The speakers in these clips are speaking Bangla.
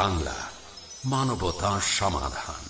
বাংলা মানবতা সমাধান।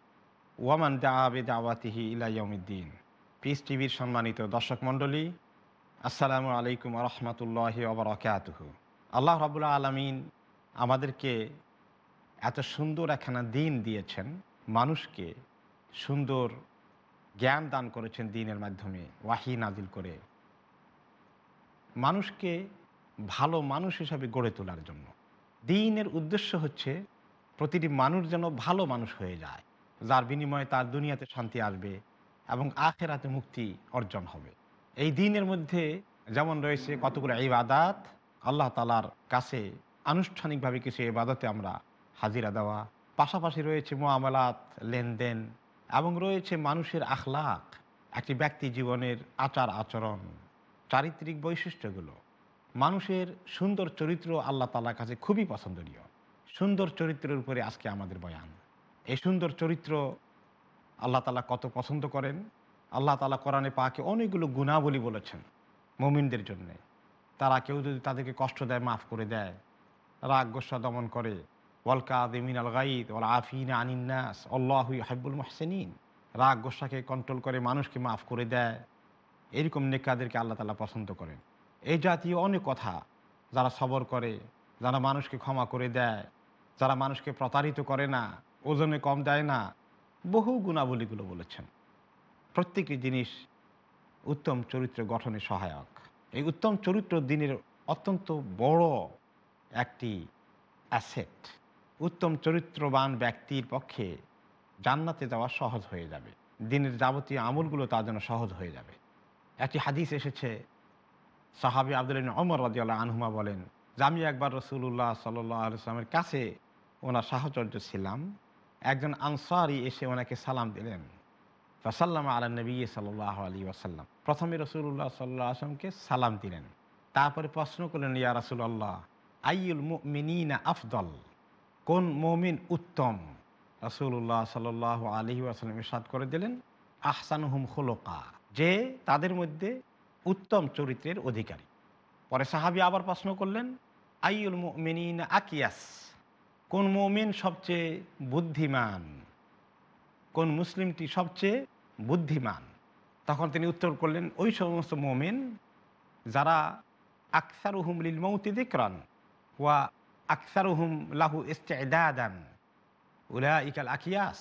ওয়ামান দাবে দাওয়াতিহি ইলাইয়মিদ্দিন পিস টিভির সম্মানিত দর্শক মণ্ডলী, আসসালামু আলাইকুম রহমতুল্লাহ ওবরাকাতুহ আল্লাহ রাবুল্লাহ আলমিন আমাদেরকে এত সুন্দর একখানা দিন দিয়েছেন, মানুষকে সুন্দর জ্ঞান দান করেছেন দিনের মাধ্যমে, ওয়াহি নাজিল করে। মানুষকে ভালো মানুষ হিসাবে গড়ে তোলার জন্য। দিনের উদ্দেশ্য হচ্ছে প্রতিটি মানুষ যেন ভালো মানুষ হয়ে যায়। যার বিনিময়ে তার দুনিয়াতে শান্তি আসবে এবং আখেরাতে মুক্তি অর্জন হবে। এই দিনের মধ্যে যেমন রয়েছে কতগুলো ইবাদাত, আল্লাহ তালার কাছে আনুষ্ঠানিকভাবে কিছু ইবাদতে আমরা হাজিরা দেওয়া। পাশাপাশি রয়েছে মোয়ামলাত লেনদেন এবং রয়েছে মানুষের আখলাক একটি ব্যক্তি জীবনের আচার আচরণ, চারিত্রিক বৈশিষ্ট্যগুলো। মানুষের সুন্দর চরিত্র আল্লাহ তালার কাছে খুবই পছন্দনীয়। সুন্দর চরিত্রের উপরে আজকে আমাদের বয়ান। এই সুন্দর চরিত্র আল্লাহ তালা কত পছন্দ করেন। আল্লাহ তালা কোরআনে পাকে অনেকগুলো গুণাবলী বলেছেন মমিনদের জন্যে। তারা কেউ যদি তাদেরকে কষ্ট দেয়, মাফ করে দেয়, রাগ গোসা দমন করে ওয়ালকা দেমিন আল গাইদ ওল আফিন আনিন্নাস আল্লাহ হাইবুল মহসেনিন, রাগ গোসাকে কন্ট্রোল করে মানুষকে মাফ করে দেয়, এরকম নেকাদেরকে আল্লাহ তালা পছন্দ করেন। এই জাতীয় অনেক কথা যারা সবর করে, যারা মানুষকে ক্ষমা করে দেয়, যারা মানুষকে প্রতারিত করে না ওজনে কম দেয় না, বহু গুণাবলীগুলো বলেছেন। প্রত্যেকটি জিনিস উত্তম চরিত্র গঠনে সহায়ক। এই উত্তম চরিত্র দিনের অত্যন্ত বড় একটি অ্যাসেট উত্তম চরিত্রবান ব্যক্তির পক্ষে জান্নাতে যাওয়া সহজ হয়ে যাবে। দিনের যাবতীয় আমলগুলো তার জন্য সহজ হয়ে যাবে। একটি হাদিস এসেছে, সাহাবি আব্দুল অমর রাজিয়াল্লাহ আনহুমা বলেন, যে আমি একবার রসুল্লাহ সাল্লামের কাছে ওনার সাহচর্য ছিলাম একজন আনসারি এসে ওনাকে সালাম দিলেন। ফাসাল্লাম আলা নবী সাল্লাহ আলী ওয়াসাল্লাম। প্রথমে রসুল্লাহ সাল্লাহ আসলামকে সালাম দিলেন। তারপরে প্রশ্ন করলেন, ইয়া রাসুল্লাহ আইউল মিনা আফদল? কোন মমিন উত্তম? রসুল্লাহ সাল আলী আসালাম ইসাদ করে দিলেন আহসান হুম খোলকা, যে তাদের মধ্যে উত্তম চরিত্রের অধিকারী। পরে সাহাবি আবার প্রশ্ন করলেন আইউল মিনা আকিয়াস? কোন মমিন সবচেয়ে বুদ্ধিমান? কোন মুসলিমটি সবচেয়ে বুদ্ধিমান? তখন তিনি উত্তর করলেন, ওই সমস্ত মোমেন যারা আকসার উহুম লিল মৌতি দিকরান ওয়া আকসার উহুম লাহু ইস্তেদাদান উলা ইকাল আকিয়াস।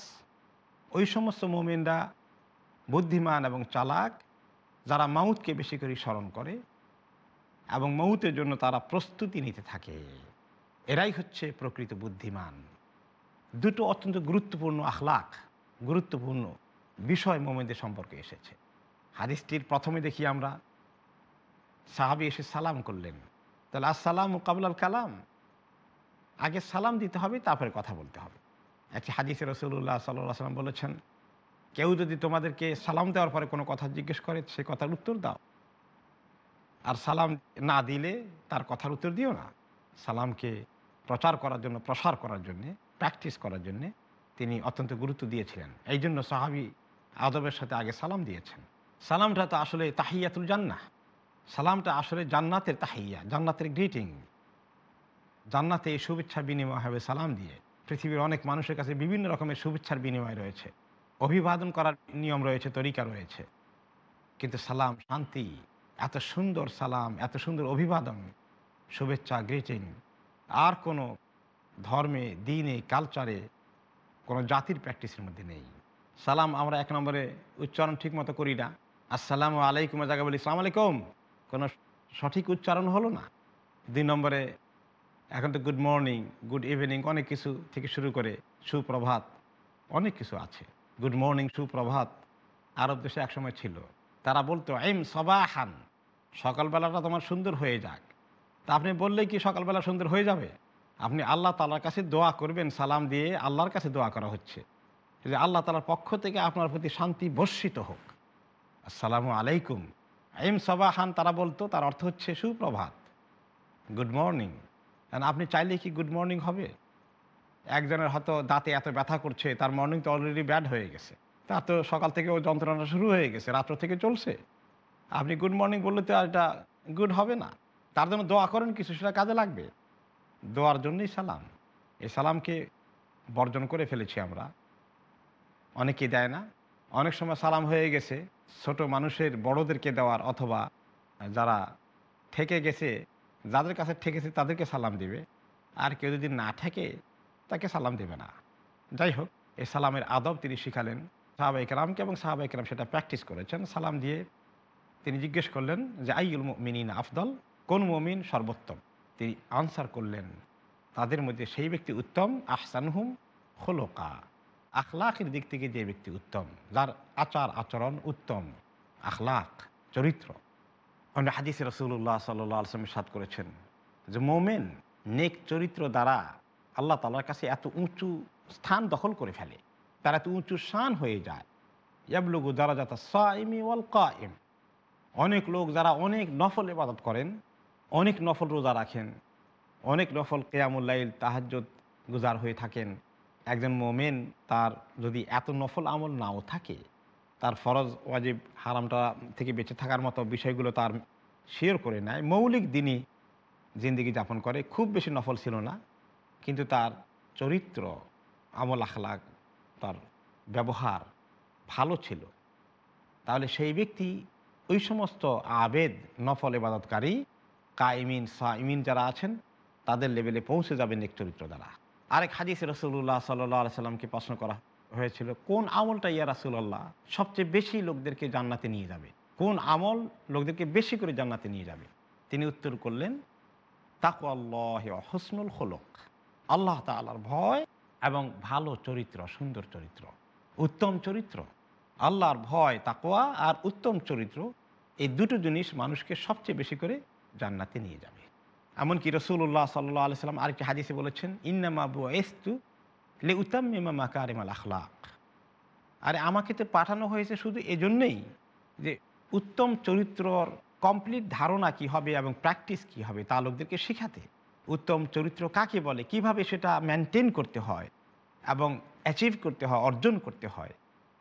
ওই সমস্ত মোমেনরা বুদ্ধিমান এবং চালাক, যারা মাউতকে বেশি করে স্মরণ করে এবং মৌতের জন্য তারা প্রস্তুতি নিতে থাকে। এরাই হচ্ছে প্রকৃত বুদ্ধিমান। দুটো অত্যন্ত গুরুত্বপূর্ণ আখলাখ, গুরুত্বপূর্ণ বিষয় মোমেনদের সম্পর্কে এসেছে। হাদিসটির প্রথমে দেখি আমরা, সাহাবি এসে সালাম করলেন। তাহলে আসসালাম কাবুল কালাম, আগে সালাম দিতে হবে, তারপরে কথা বলতে হবে। একটি হাদিসে রসুল্লাহ সাল্লাহ সাল্লাম বলেছেন, কেউ যদি তোমাদেরকে সালাম দেওয়ার পরে কোনো কথা জিজ্ঞেস করে, সে কথার উত্তর দাও। আর সালাম না দিলে তার কথার উত্তর দিও না। সালামকে প্রচার করার জন্য, প্রসার করার জন্যে প্র্যাকটিস করার জন্যে তিনি অত্যন্ত গুরুত্ব দিয়েছিলেন। এই জন্য সাহাবি আদবের সাথে আগে সালাম দিয়েছেন। সালামটা তো আসলে তাহিয়াতুল জান্না সালামটা আসলে জান্নাতের তাহিয়া, জান্নাতের গ্রিটিং জান্নাতে এই শুভেচ্ছা বিনিময় হবে সালাম দিয়ে। পৃথিবীর অনেক মানুষের কাছে বিভিন্ন রকমের শুভেচ্ছার বিনিময় রয়েছে। অভিবাদন করার নিয়ম রয়েছে, তরিকা রয়েছে। কিন্তু সালাম শান্তি, এত সুন্দর সালাম, এত সুন্দর অভিবাদন, শুভেচ্ছা গ্রিটিং আর কোনো ধর্মে, দিনে কালচারে কোনো জাতির প্র্যাকটিসের মধ্যে নেই। সালাম আমরা এক নম্বরে উচ্চারণ ঠিক মতো করি না। আসসালামু আলাইকুম জায়গা বলি সালাম আলাইকুম। কোনো সঠিক উচ্চারণ হলো না। দুই নম্বরে এখন তো গুড মর্নিং গুড ইভিনিং অনেক কিছু থেকে শুরু করে সুপ্রভাত অনেক কিছু আছে। গুড মর্নিং সুপ্রভাত আরব দেশে একসময় ছিল। তারা বলতো এম সবাহান, সকালবেলাটা তোমার সুন্দর হয়ে যাক। তা আপনি বললেই কি সকালবেলা সুন্দর হয়ে যাবে? আপনি আল্লাহ তালার কাছে দোয়া করবেন, সালাম দিয়ে আল্লাহর কাছে দোয়া করা হচ্ছে। যে আল্লাহ তালার পক্ষ থেকে আপনার প্রতি শান্তি বর্ষিত হোক। আসসালামু আলাইকুম। এম সবাহান, তারা বলতো, তার অর্থ হচ্ছে সুপ্রভাত। Good morning. কারণ আপনি চাইলে কি গুড মর্নিং হবে? একজনের হয়তো দাঁতে এত ব্যথা করছে, তার মর্নিং তো অলরেডি ব্যাড হয়ে গেছে। তার তো সকাল থেকে ও যন্ত্রণা শুরু হয়ে গেছে, রাত্র থেকে চলছে। আপনি গুড মর্নিং বললে তো আর এটা গুড হবে না। তার জন্য দোয়া করেন, কিছু সেটা কাজে লাগবে। দোয়ার জন্যই সালাম। এই সালামকে বর্জন করে ফেলেছি আমরা। অনেকে দেয় না। অনেক সময় সালাম হয়ে গেছে। ছোট মানুষের বড়দেরকে দেওয়ার অথবা যারা থেকে গেছে, যাদের কাছে ঠেকেছে তাদেরকে সালাম দিবে। আর কেউ যদি না ঠেকে তাকে সালাম দেবে না। যাই হোক এই সালামের আদব তিনি শিখালেন। সাহাবাই কেরামকে এবং সাহাবাই কেরাম সেটা প্র্যাকটিস করেছেন। সালাম দিয়ে তিনি জিজ্ঞেস করলেন যে আইউল মিনিন আফদল? কোন মমিন সর্বোত্তম? তিনি আনসার করলেন, তাদের মধ্যে সেই ব্যক্তি উত্তম, আহসানহুম খোলকা। আখলাকের দিক থেকে যে ব্যক্তি উত্তম, যার আচার আচরণ উত্তম, আখলাক, চরিত্র। আমরা হাদিসে রসুল্লাহ সাল্লাহ আসলামের সাদ করেছেন যে মোমেন নেক চরিত্র দ্বারা আল্লাহ তালার কাছে এত উঁচু স্থান দখল করে ফেলে। তারা এত উঁচু শান হয়ে যায়। ইয়াবলুগু যারা যাতা সাইমি ওয়াল কায়েম অনেক লোক যারা অনেক নফল ইবাদত করেন অনেক নফল রোজা রাখেন, অনেক নফল কেয়ামুল্লাইল তাহাজ্জত গুজার হয়ে থাকেন। একজন মোমেন তার যদি এত নফল আমল নাও থাকে, তার ফরজ, ওয়াজিব, হারামটা থেকে বেঁচে থাকার মতো বিষয়গুলো তার শেয়ার করে নেয়। মৌলিক দিনই জিন্দিগি যাপন করে, খুব বেশি নফল ছিল না, কিন্তু তার চরিত্র, আমল আখলাক, তার ব্যবহার ভালো ছিল। তাহলে সেই ব্যক্তি ওই সমস্ত আবেদ, নফল এবাদতকারী কাইমিন, সাইমিন যারা আছেন, তাদের লেভেলে পৌঁছে যাবে নেক চরিত্র দ্বারা। আরেক হাদিস রসুল্লাহ সাল্লাহ সাল্লামকে প্রশ্ন করা হয়েছিল, কোন আমলটা ইয়া রাসুল্লাহ সবচেয়ে বেশি লোকদেরকে জান্নাতে নিয়ে যাবে। কোন আমল লোকদেরকে বেশি করে জান্নাতে নিয়ে যাবে? তিনি উত্তর করলেন তাকু আল্লাহ হসনুল হলক আল্লাহ তালার ভয় এবং ভালো চরিত্র, সুন্দর চরিত্র, উত্তম চরিত্র। আল্লাহর ভয় তাকোয়া আর উত্তম চরিত্র, এই দুটো জিনিস মানুষকে সবচেয়ে বেশি করে জান্নাতে নিয়ে যাবে। এমনকি রসুল্লাহ সাল্লাহ আলি সাল্লাম আরেকটি হাদিসে বলেছেন, ইন্নামা বু এস্তু লে উত্তম ইমা কারিমাল আখলাক। আরে, আমাকে তো পাঠানো হয়েছে শুধু এজন্যই যে উত্তম চরিত্রর কমপ্লিট ধারণা কি হবে এবং প্র্যাকটিস কি হবে তা লোকদেরকে শেখাতে। উত্তম চরিত্র কাকে বলে? কীভাবে সেটা মেনটেন করতে হয় এবং অ্যাচিভ করতে হয়, অর্জন করতে হয়?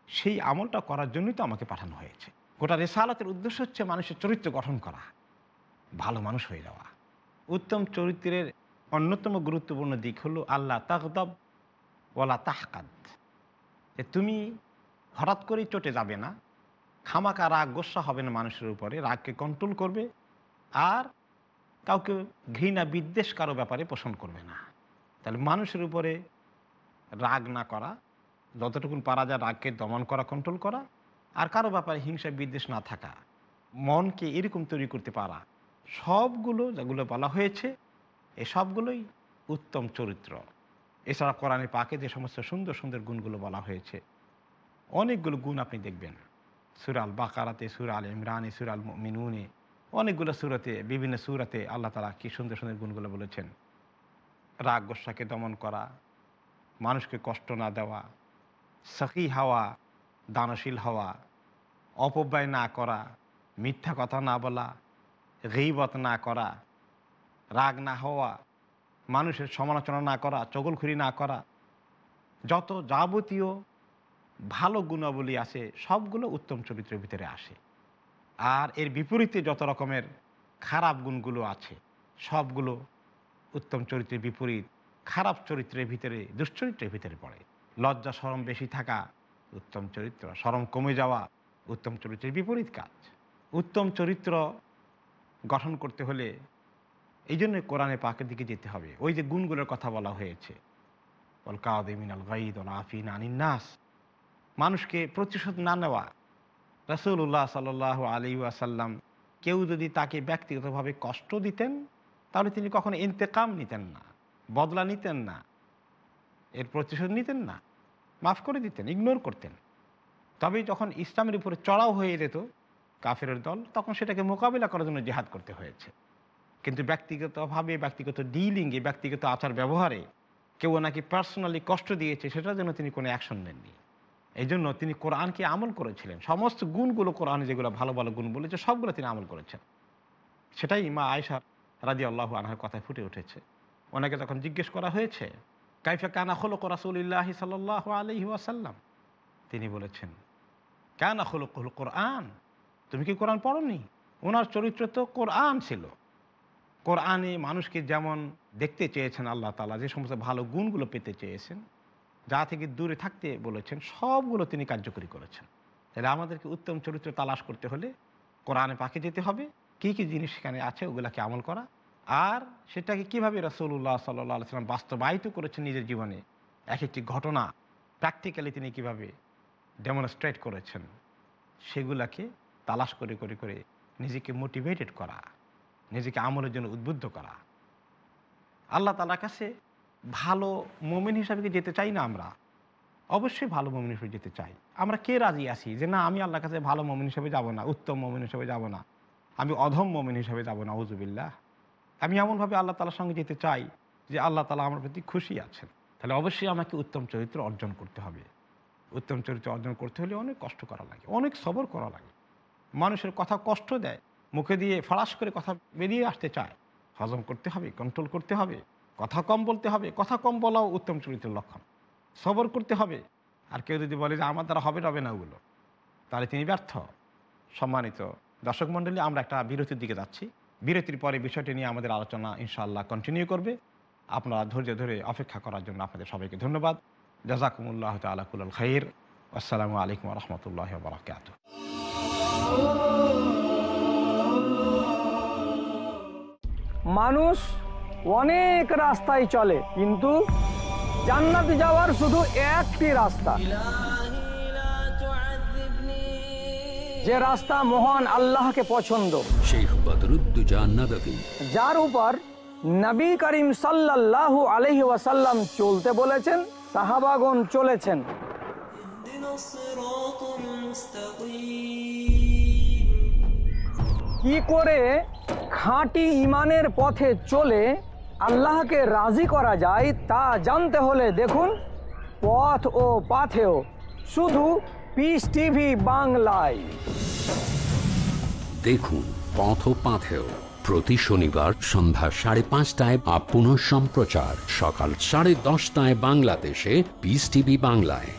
সেই আমলটা করার জন্যই তো আমাকে পাঠানো হয়েছে। গোটা রেসালতের উদ্দেশ্য হচ্ছে মানুষের চরিত্র গঠন করা। ভালো মানুষ হয়ে যাওয়া। উত্তম চরিত্রের অন্যতম গুরুত্বপূর্ণ দিক হলো আল্লাহ তাকদব ওলা তাহকাদ। যে তুমি হঠাৎ করেই চটে যাবে না খামাকা রাগ গোসা হবে না মানুষের উপরে, রাগকে কন্ট্রোল করবে আর কাউকে ঘৃণা বিদ্বেষ কারও ব্যাপারে পোষণ করবে না। তাহলে মানুষের উপরে রাগ না করা, যতটুকুন পারা যায় রাগকে দমন করা কন্ট্রোল করা আর কারও ব্যাপারে হিংসা বিদ্বেষ না থাকা, মনকে এরকম তৈরি করতে পারা সবগুলো যেগুলো বলা হয়েছে এই সবগুলোই উত্তম চরিত্র। এছাড়া কোরআনে পাকে যে সমস্ত সুন্দর সুন্দর গুণগুলো বলা হয়েছে, অনেকগুলো গুণ আপনি দেখবেন। সুরাল বাকারাতে সুরাল ইমরানে সুরাল মিনুনে অনেকগুলো সুরাতে, বিভিন্ন সুরাতে আল্লাহ তালা কী সুন্দর সুন্দর গুণগুলো বলেছেন। রাগ, গোসাকে দমন করা, মানুষকে কষ্ট না দেওয়া, সখী হওয়া, দানশীল হওয়া, অপব্যয় না করা, মিথ্যা কথা না বলা গেইবত না করা, রাগ না হওয়া, মানুষের সমালোচনা না করা, চগলখুরি না করা, যত যাবতীয় ভালো গুণাবলী আছে, সবগুলো উত্তম চরিত্রের ভিতরে আসে। আর এর বিপরীতে যত রকমের খারাপ গুণগুলো আছে, সবগুলো উত্তম চরিত্রের বিপরীত, খারাপ চরিত্রের ভিতরে, দুশ্চরিত্রের ভিতরে পড়ে। লজ্জা সরম বেশি থাকা উত্তম চরিত্র সরম কমে যাওয়া উত্তম চরিত্রের বিপরীত কাজ। উত্তম চরিত্র গঠন করতে হলে এই জন্য কোরআনে পাকের দিকে যেতে হবে। ওই যে গুণগুলোর কথা বলা হয়েছে। আফিন আনিন্নাস মানুষকে প্রতিশোধ না নেওয়া। রসুল্লাহ সাল আলী আসাল্লাম কেউ যদি তাকে ব্যক্তিগতভাবে কষ্ট দিতেন, তাহলে তিনি কখনো ইন্তেকাম নিতেন না, বদলা নিতেন না, এর প্রতিশোধ নিতেন না, মাফ করে দিতেন, ইগনোর করতেন। তবে যখন ইসলামের উপরে চড়াও হয়ে যেত কাফের দল, তখন সেটাকে মোকাবিলা করার জন্য জেহাদ করতে হয়েছে। কিন্তু ব্যক্তিগতভাবে, ব্যক্তিগত ডিলিংয়ে ব্যক্তিগত আচার ব্যবহারে কেউ নাকি পার্সোনালি কষ্ট দিয়েছে, সেটার জন্য তিনি কোনো অ্যাকশন নেননি। এই জন্য তিনি কোরআনকে আমল করেছিলেন। সমস্ত গুণগুলো কোরআনে যেগুলো ভালো ভালো গুণ বলেছে, সবগুলো তিনি আমল করেছেন। সেটাই মা আয়সা রাজি আল্লাহ আনহার কথায় ফুটে উঠেছে। ওনাকে তখন জিজ্ঞেস করা হয়েছে, কাইফা কানা হলো রাসুলিল্লাহ সাল্লাহ আলহি ওয়াসাল্লাম? তিনি বলেছেন, কানা হলো কোরআন। তুমি কি কোরআন পড়নি? ওনার চরিত্র তো কোরআন ছিল। কোরআনে মানুষকে যেমন দেখতে চেয়েছেন আল্লাহ তালা যে সমস্ত ভালো গুণগুলো পেতে চেয়েছেন, যা থেকে দূরে থাকতে বলেছেন, সবগুলো তিনি কার্যকরী করেছেন। তাহলে আমাদেরকে উত্তম চরিত্র তালাশ করতে হলে কোরআনে পাকে যেতে হবে, কী কী জিনিস সেখানে আছে ওগুলাকে আমল করা, আর সেটাকে কীভাবে রসুল্লাহ সাল্লাহ সাল্লাম বাস্তবায়িত করেছেন নিজের জীবনে, এক একটি ঘটনা প্র্যাকটিক্যালি তিনি কীভাবে ডেমনস্ট্রেট করেছেন, সেগুলাকে তালাশ করে করে করে নিজেকে মোটিভেটেড করা, নিজেকে আমলের জন্য উদ্বুদ্ধ করা। আল্লাহ তালার কাছে ভালো মোমেন হিসাবে কি যেতে চাই না আমরা? অবশ্যই ভালো মোমেন হিসেবে যেতে চাই। আমরা কে রাজি আছি যে না, আমি আল্লাহর কাছে ভালো মোমেন হিসেবে যাব না, উত্তম মোমেন হিসেবে যাব না, আমি অধম মোমেন হিসেবে যাব না উজুবিল্লাহ আমি এমনভাবে আল্লাহ তালার সঙ্গে যেতে চাই যে আল্লাহ তালা আমার প্রতি খুশি আছেন। তাহলে অবশ্যই আমাকে উত্তম চরিত্র অর্জন করতে হবে। উত্তম চরিত্র অর্জন করতে হলে অনেক কষ্ট করা লাগে, অনেক সবর করা লাগে। মানুষের কথা কষ্ট দেয়, মুখে দিয়ে ফাড়াস করে কথা বেরিয়ে আসতে চায়। হজম করতে হবে কন্ট্রোল করতে হবে, কথা কম বলতে হবে, কথা কম বলাও উত্তম চরিত্রের লক্ষণ। সবর করতে হবে, আর কেউ যদি বলে যে আমার দ্বারা হবে রবে না ওগুলো। তাহলে তিনি ব্যর্থ। সম্মানিত দর্শক মণ্ডলী, আমরা একটা বিরতির দিকে যাচ্ছি। বিরতির পরে বিষয়টি নিয়ে আমাদের আলোচনা ইনশাআল্লাহ কন্টিনিউ করবে। আপনারা ধৈর্য ধরে অপেক্ষা করার জন্য আপনাদের সবাইকে ধন্যবাদ। জাজাকুমুল্লাহ তালাকুল খাইর। আসসালামু আলাইকুম রহমতুল্লাহ বরাকাত মানুষ অনেক রাস্তায় চলে কিন্তু জান্নাত যাওয়ার শুধু একটি রাস্তা। যে রাস্তা মহান আল্লাহকে পছন্দ। যার উপর নবী করিম সাল্লাল্লাহু আলহি ওয়াসাল্লাম চলতে বলেছেন সাহাবাগন চলেছেন। কি করে খাঁটি ইমানের পথে চলে আল্লাহকে রাজি করা যায় তা জানতে হলে দেখুন পথ ও পাথেও। শুধু পিস টিভি বাংলায়। দেখুন পথ ও পাথেও প্রতি শনিবার সন্ধ্যা সাড়ে পাঁচটায় বা সম্প্রচার সকাল সাড়ে দশটায় বাংলাদেশে পিস টিভি বাংলায়।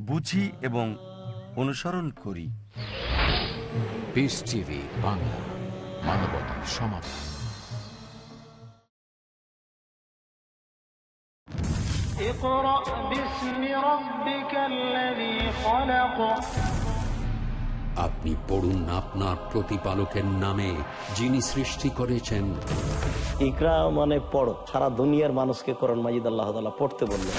বুঝি এবং অনুসরণ করি। বাংলা মানবতার সমাধান আপনি পড়ুন আপনার প্রতিপালকের নামে যিনি সৃষ্টি করেছেন। ইকরা মানে পড়ো সারা দুনিয়ার মানুষকে করণ মাজিদ আল্লাহ পড়তে বললেন।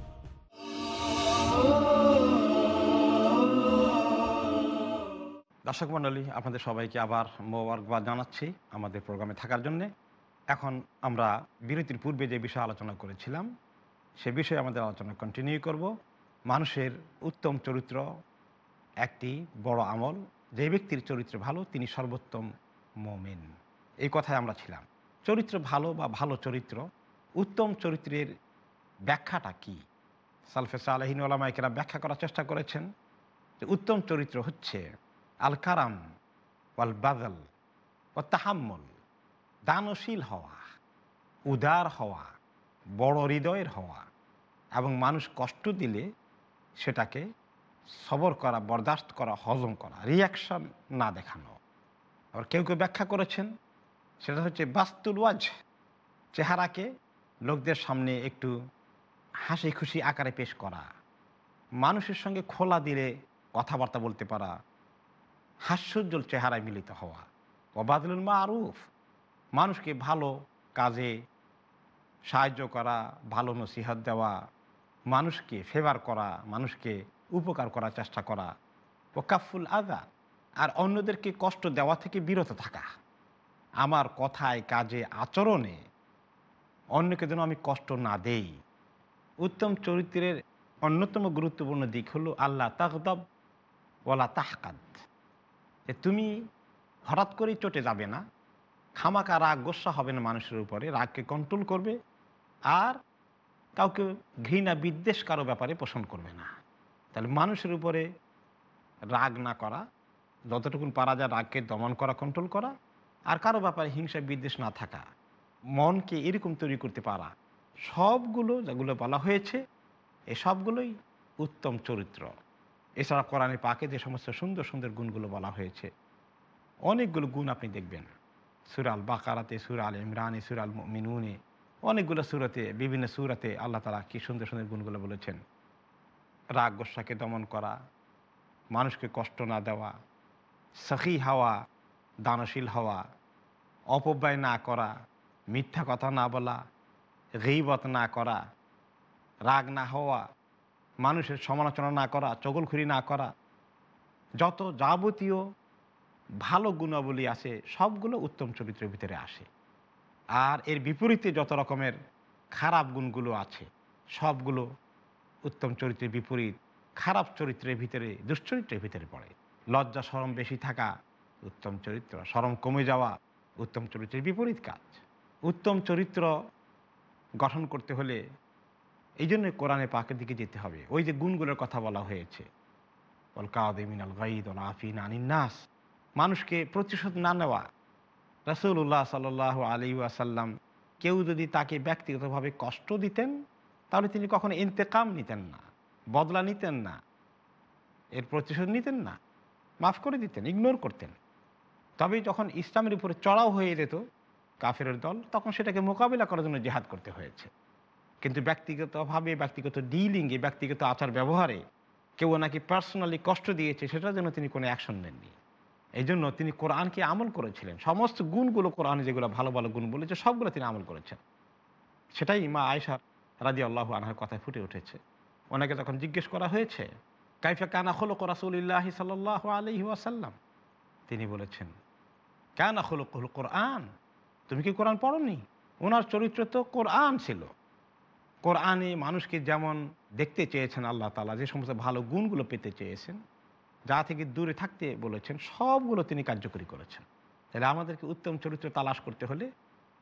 দর্শক মণ্ডলী, আপনাদের সবাইকে আবার মোবারকবাদ জানাচ্ছি আমাদের প্রোগ্রামে থাকার জন্যে। এখন আমরা বিরতির পূর্বে যে বিষয়ে আলোচনা করেছিলাম, সে বিষয়ে আমাদের আলোচনা কন্টিনিউ করব। মানুষের উত্তম চরিত্র একটি বড় আমল। যে ব্যক্তির চরিত্র ভালো, তিনি সর্বোত্তম মোমেন। এই কথায় আমরা ছিলাম। চরিত্র ভালো বা ভালো চরিত্র, উত্তম চরিত্রের ব্যাখ্যাটা কি? সালফেস আলহিন ব্যাখ্যা করার চেষ্টা করেছেন যে উত্তম চরিত্র হচ্ছে আল কারাম ওয়াল বাদল ও তাহাম্মল দানশীল হওয়া, উদার হওয়া, বড় হৃদয়ের হওয়া এবং মানুষ কষ্ট দিলে সেটাকে সবর করা, বরদাস্ত করা, হজম করা রিয়াকশন না দেখানো। আবার কেউ কেউ ব্যাখ্যা করেছেন, সেটা হচ্ছে বাস্তুল ওয়াজ চেহারাকে লোকদের সামনে একটু হাসি খুশি আকারে পেশ করা, মানুষের সঙ্গে খোলা দিলে কথাবার্তা বলতে পারা হাস্যোজ্জ্বল চেহারায় মিলিত হওয়া। অবাদুল মা আরুফ মানুষকে ভালো কাজে সাহায্য করা, ভালো নসিহত দেওয়া, মানুষকে ফেভার করা, মানুষকে উপকার করার চেষ্টা করা। ও কাফুল আদা, আর অন্যদেরকে কষ্ট দেওয়া থেকে বিরত থাকা। আমার কথায়, কাজে, আচরণে অন্যকে যেন আমি কষ্ট না দেই। উত্তম চরিত্রের অন্যতম গুরুত্বপূর্ণ দিক হলো আল্লাহ তাকদব ওলা তাহকাদ। যে তুমি হঠাৎ করেই চটে যাবে না খামাকা রাগ, গোসা হবে না মানুষের উপরে, রাগকে কন্ট্রোল করবে আর কাউকে ঘৃণা, বিদ্বেষ কারও ব্যাপারে পোষণ করবে না। তাহলে মানুষের উপরে রাগ না করা, যতটুকুন পারা যায় রাগকে দমন করা কন্ট্রোল করা আর কারও ব্যাপারে হিংসা, বিদ্বেষ না থাকা, মনকে এরকম তৈরি করতে পারা, সবগুলো যেগুলো বলা হয়েছে, এ সবগুলোই উত্তম চরিত্র। এছাড়া কোরআনে পাকে যে সমস্ত সুন্দর সুন্দর গুণগুলো বলা হয়েছে, অনেকগুলো গুণ আপনি দেখবেন। সুরাল বাকারাতে সুরাল ইমরানে সুরাল মিনুনে অনেকগুলো সুরাতে, বিভিন্ন সুরাতে আল্লাহ তালা কী সুন্দর সুন্দর গুণগুলো বলেছেন। রাগ গোসাকে দমন করা, মানুষকে কষ্ট না দেওয়া, সখী হওয়া, দানশীল হওয়া, অপব্যয় না করা, মিথ্যা কথা না বলা গেইবত না করা, রাগ না হওয়া মানুষের সমালোচনা না করা, চগলখুরি না করা, যত যাবতীয় ভালো গুণাবলী আছে, সবগুলো উত্তম চরিত্রের ভিতরে আসে। আর এর বিপরীতে যত রকমের খারাপ গুণগুলো আছে, সবগুলো উত্তম চরিত্রের বিপরীত, খারাপ চরিত্রের ভিতরে, দুশ্চরিত্রের ভিতরে পড়ে। লজ্জা সরম বেশি থাকা উত্তম চরিত্র সরম কমে যাওয়া উত্তম চরিত্রের বিপরীত কাজ। উত্তম চরিত্র গঠন করতে হলে এই জন্য কোরআনে পাকের দিকে যেতে হবে। ওই যে গুণগুলোর কথা বলা হয়েছে। নাস। মানুষকে প্রতিশোধ না নেওয়া। রসুল্লাহ সাল আলী আসাল্লাম কেউ যদি তাকে ব্যক্তিগতভাবে কষ্ট দিতেন, তাহলে তিনি কখনো ইন্তেকাম নিতেন না, বদলা নিতেন না, এর প্রতিশোধ নিতেন না, মাফ করে দিতেন, ইগনোর করতেন। তবে যখন ইসলামের উপরে চড়াও হয়ে যেত কাফের দল, তখন সেটাকে মোকাবিলা করার জন্য জেহাদ করতে হয়েছে। কিন্তু ব্যক্তিগতভাবে, ব্যক্তিগত ডিলিংয়ে ব্যক্তিগত আচার ব্যবহারে কেউ নাকি পার্সোনালি কষ্ট দিয়েছে সেটার জন্য তিনি কোনো অ্যাকশন নেননি। এই জন্য তিনি কোরআনকে আমল করেছিলেন। সমস্ত গুণগুলো কোরআনে যেগুলো ভালো ভালো গুণ বলেছে, সবগুলো তিনি আমল করেছেন। সেটাই মা আয়সা রাজি আল্লাহ আনহার কথায় ফুটে উঠেছে। ওনাকে তখন জিজ্ঞেস করা হয়েছে, কাইফা কানা হলো রাসুলিল্লাহ সাল্লাহ আলহি আসাল্লাম তিনি বলেছেন, কানা হলো কোরআন। তুমি কি কোরআন পড়নি? ওনার চরিত্র তো কোরআন ছিল। কোরআনে মানুষকে যেমন দেখতে চেয়েছেন আল্লাহ তালা যে সমস্ত ভালো গুণগুলো পেতে চেয়েছেন, যা থেকে দূরে থাকতে বলেছেন, সবগুলো তিনি কার্যকরী করেছেন। তাহলে আমাদেরকে উত্তম চরিত্র তালাশ করতে হলে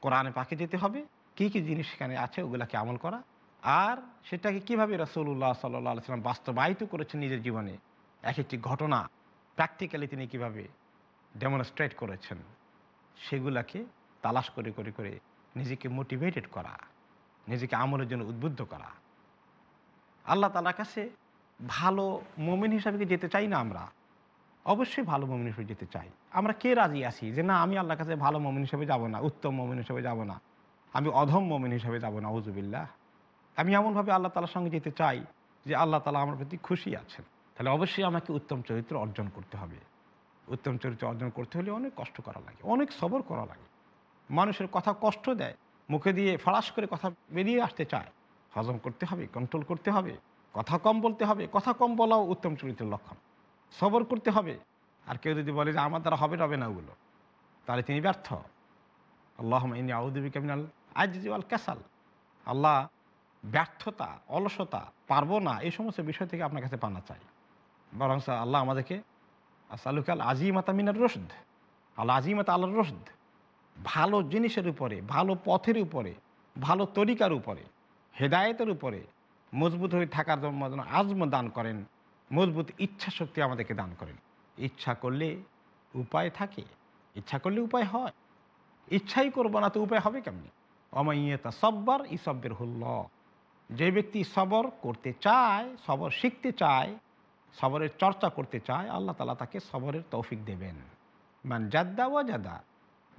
কোরআনে পাকে যেতে হবে, কি কি জিনিস সেখানে আছে ওগুলাকে আমল করা, আর সেটাকে কীভাবে রসুল্লাহ সাল্লাহ সাল্লাম বাস্তবায়িত করেছেন নিজের জীবনে, এক একটি ঘটনা প্র্যাকটিক্যালি তিনি কীভাবে ডেমনস্ট্রেট করেছেন, সেগুলাকে তালাশ করে করে করে নিজেকে মোটিভেটেড করা। নিজেকে আমলের জন্য উদ্বুদ্ধ করা। আল্লাহ তালার কাছে ভালো মোমিন হিসাবে কি যেতে চাই না আমরা? অবশ্যই ভালো মমিন হিসেবে যেতে চাই। আমরা কে রাজি আছি যে না, আমি আল্লাহর কাছে ভালো মমিন হিসেবে যাব না, উত্তম মমিন হিসেবে যাব না, আমি অধম মমিন হিসেবে যাব না উজুবিল্লাহ আমি এমনভাবে আল্লাহ তালার সঙ্গে যেতে চাই যে আল্লাহ তালা আমার প্রতি খুশি আছেন। তাহলে অবশ্যই আমাকে উত্তম চরিত্র অর্জন করতে হবে। উত্তম চরিত্র অর্জন করতে হলে অনেক কষ্ট করা লাগে, অনেক সবর করা লাগে। মানুষের কথা কষ্ট দেয় মুখে দিয়ে ফাড়াস করে কথা বেরিয়ে আসতে চায়। হজম করতে হবে কন্ট্রোল করতে হবে, কথা কম বলতে হবে, কথা কম বলাও উত্তম চরিত্রের লক্ষণ। সবর করতে হবে, আর কেউ যদি বলে যে আমার দ্বারা হবে রবে না ওগুলো। তাহলে তিনি ব্যর্থ। আল্লাহ ইনি আউদ্দিবি কামিনাল আল ক্যাসাল আল্লাহ ব্যর্থতা, অলসতা পারব না এই সমস্ত বিষয় থেকে আপনার কাছে পানা চাই। বরং আল্লাহ আমাদেরকে আসালুকাল আজিমাতা মিনার রসদ আল্লাহ আজিমাতা আল্লাহর রসদ ভালো জিনিসের উপরে, ভালো পথের উপরে, ভালো তরিকার উপরে, হেদায়েতের উপরে মজবুত হয়ে থাকার জন্য আজম দান করেন, মজবুত ইচ্ছা শক্তি আমাদেরকে দান করেন। ইচ্ছা করলে উপায় থাকে, ইচ্ছা করলে উপায় হয়। ইচ্ছাই করব না তো উপায় হবে কেমনি? অমাইয়েতা সব্বার সব্যের হুল্ল যে ব্যক্তি সবর করতে চায়, সবর শিখতে চায়, সবরের চর্চা করতে চায়, আল্লাহ তালা তাকে সবরের তৌফিক দেবেন। মান জাদ্দা ও জাদা।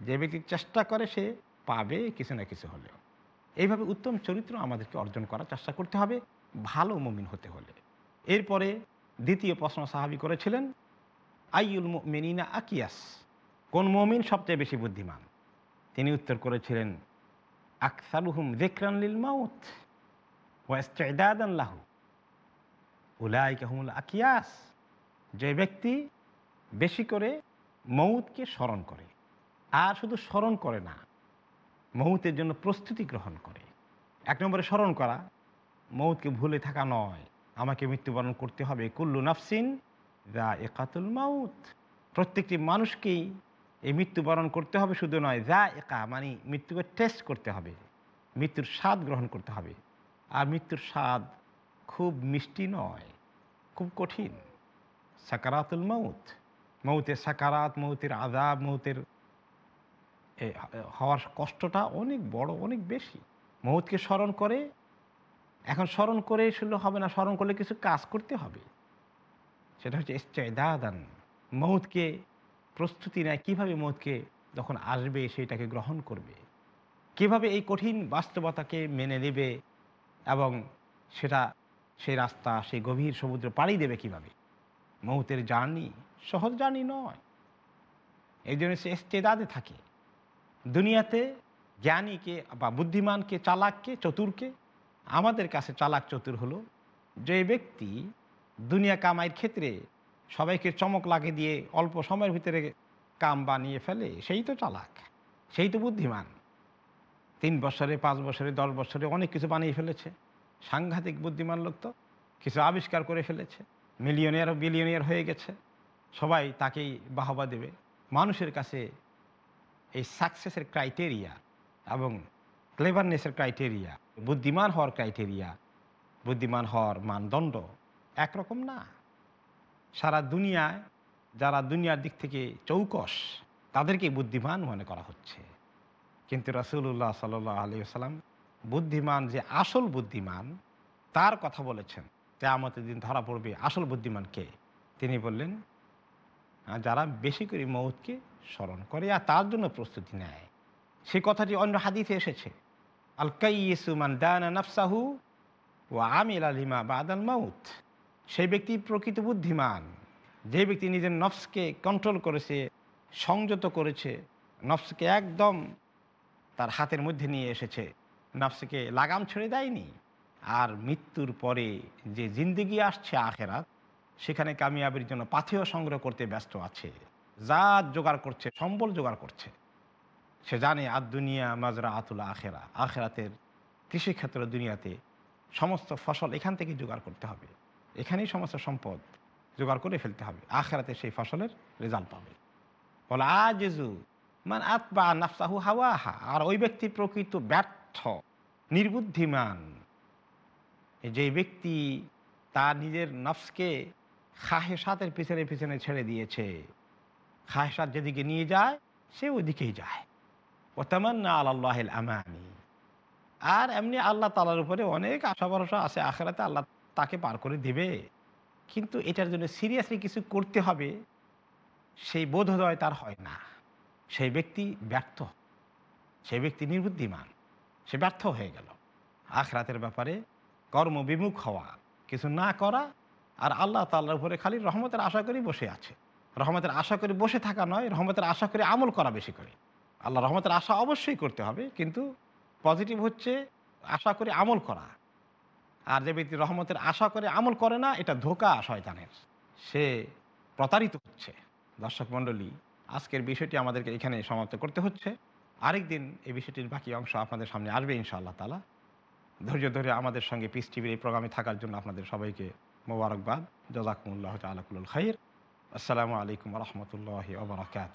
যে ব্যক্তি চেষ্টা করে সে পাবে কিছু না কিছু হলেও। এইভাবে উত্তম চরিত্র আমাদেরকে অর্জন করার চেষ্টা করতে হবে, ভালো মমিন হতে হলে। এরপরে দ্বিতীয় প্রশ্ন সাহাবি করেছিলেন আইউল মেনিনা আকিয়াস, কোন মমিন সবচেয়ে বেশি বুদ্ধিমান? তিনি উত্তর করেছিলেন, আকসারুহুম জেকরানলিল মাউত ওয়াস্তাদান লাহু। উলাইকাহুমুল আকিয়াস, যে ব্যক্তি বেশি করে মৌতকে স্মরণ করে। আর শুধু স্মরণ করে না, মৌতের জন্য প্রস্তুতি গ্রহণ করে। এক নম্বরে স্মরণ করা, মৌতকে ভুলে থাকা নয়, আমাকে মৃত্যুবরণ করতে হবে। কুল্লু নাফসিন যা একাতুল মাউত। প্রত্যেকটি মানুষকেই এই মৃত্যুবরণ করতে হবে, শুধু নয় যা একা মানে মৃত্যুকে টেস্ট করতে হবে, মৃত্যুর স্বাদ গ্রহণ করতে হবে। আর মৃত্যুর স্বাদ খুব মিষ্টি নয়, খুব কঠিন। সাকারাতুল মৌত মৌতের সাকারাত, মৌতের আদাব মৌতের হওয়ার কষ্টটা অনেক বড়, অনেক বেশি। মৌতকে স্মরণ করে, এখন স্মরণ করে শুনলে হবে না, স্মরণ করলে কিছু কাজ করতে হবে। সেটা হচ্ছে ইস্তেদাদান। মৌতকে প্রস্তুতি নেয়, কীভাবে মৌতকে যখন আসবে, সেইটাকে গ্রহণ করবে। কীভাবে এই কঠিন বাস্তবতাকে মেনে নেবে এবং সেটা, সেই রাস্তা, সেই গভীর সমুদ্র পাড়ি দেবে কীভাবে? মৌতের জার্নি সহজ জার্নি নয়। এই জন্য সে ইস্তেদাদে থাকে। দুনিয়াতে জ্ঞানীকে বা বুদ্ধিমানকে, চালাককে, চতুরকে, আমাদের কাছে চালাক চতুর হলো যে ব্যক্তি দুনিয়া কামাইয়ের ক্ষেত্রে সবাইকে চমক লাগে দিয়ে অল্প সময়ের ভিতরে কাম বানিয়ে ফেলে, সেই তো চালাক, সেই তো বুদ্ধিমান। তিন বছরে, পাঁচ বছরে, দশ বছরে অনেক কিছু বানিয়ে ফেলেছে। সাংঘাতিক বুদ্ধিমান লোক তো, কিছু আবিষ্কার করে ফেলেছে মিলিয়নিয়ার বিলিয়নিয়ার হয়ে গেছে। সবাই তাকেই বাহবা দেবে। মানুষের কাছে এই সাকসেসের ক্রাইটেরিয়া এবং ক্লেভারনেসের ক্রাইটেরিয়া বুদ্ধিমান হওয়ার ক্রাইটেরিয়া বুদ্ধিমান হওয়ার মানদণ্ড একরকম না। সারা দুনিয়ায়, যারা দুনিয়ার দিক থেকে চৌকস তাদেরকে বুদ্ধিমান মনে করা হচ্ছে। কিন্তু রসুল্লাহ সাল আলী সাল্লাম বুদ্ধিমান যে আসল বুদ্ধিমান, তার কথা বলেছেন। আমাদের দিন ধরা পড়বে আসল বুদ্ধিমান কে? তিনি বললেন যারা বেশি করে মৌতকে স্মরণ করে আর তার জন্য প্রস্তুতি নেয়। সে কথাটি অন্য হাদিতে এসেছে। আল কাইসুমান দানা নফসাহু ও আমিল আলিমা বা আদাল মাউত। সেই ব্যক্তি প্রকৃত বুদ্ধিমান। যে ব্যক্তি নিজের নফসকে কন্ট্রোল করেছে, সংযত করেছে, নফসকে একদম তার হাতের মধ্যে নিয়ে এসেছে, নফসকে লাগাম ছেড়ে দেয়নি। আর মৃত্যুর পরে যে জিন্দিগি আসছে আখেরাত সেখানে কামিয়াবির জন্য পাথেয় সংগ্রহ করতে ব্যস্ত আছে। জাত জোগাড় করছে, সম্বল জোগাড় করছে। সে জানে আর দুনিয়া মাজরা আতুল আখেরা। আখেরাতের কৃষিক্ষেত্র দুনিয়াতে সমস্ত ফসল এখান থেকে জোগাড় করতে হবে। এখানেই সমস্ত সম্পদ জোগাড় করে ফেলতে হবে। আখেরাতে সেই ফসলের রেজাল্ট পাবে। বলে আ জেজু মানে আতবা নাফসাহু হাওয়াহা। আর ওই ব্যক্তি প্রকৃত ব্যর্থ, নির্বুদ্ধিমান। যে ব্যক্তি তার নিজের নফসকে খাহেসাতের পিছনে পিছনে ছেড়ে দিয়েছে। খাহেসাত যেদিকে নিয়ে যায়, সে ওইদিকেই যায়। ও তামান্না আল্লাহ আমানি। আর এমনি আল্লাহ তালার উপরে অনেক আশা ভরসা আছে, আখেরাতে আল্লাহ তাকে পার করে দেবে। কিন্তু এটার জন্য সিরিয়াসলি কিছু করতে হবে, সেই বোধোদয় তার হয় না। সেই ব্যক্তি ব্যর্থ। সেই ব্যক্তি নির্বুদ্ধিমান সে ব্যর্থ হয়ে গেল। আখরাতের ব্যাপারে কর্ম বিমুখ হওয়া, কিছু না করা আর আল্লাহ তাল্লার উপরে খালি রহমতের আশা করেই বসে আছে। রহমতের আশা করে বসে থাকা নয়, রহমতের আশা করে আমল করা বেশি করে। আল্লাহ রহমতের আশা অবশ্যই করতে হবে, কিন্তু পজিটিভ হচ্ছে আশা করে আমল করা। আর যে ব্যক্তি রহমতের আশা করে আমল করে না, এটা ধোকা শয়তানের। সে প্রতারিত হচ্ছে। দর্শক মণ্ডলী, আজকের বিষয়টি আমাদেরকে এখানে সমাপ্ত করতে হচ্ছে। আরেকদিন এই বিষয়টির বাকি অংশ আপনাদের সামনে আসবে ইনশাআল্লাহ তালা ধৈর্য ধরে আমাদের সঙ্গে পিস টিভির এই প্রোগ্রামে থাকার জন্য আপনাদের সবাইকে মোবারকবাদ। জজাকুমুল্লাহ তালাকুল খাইর। আসসালামু আলাইকুম রহমতুল্লাহ ওবরাকাত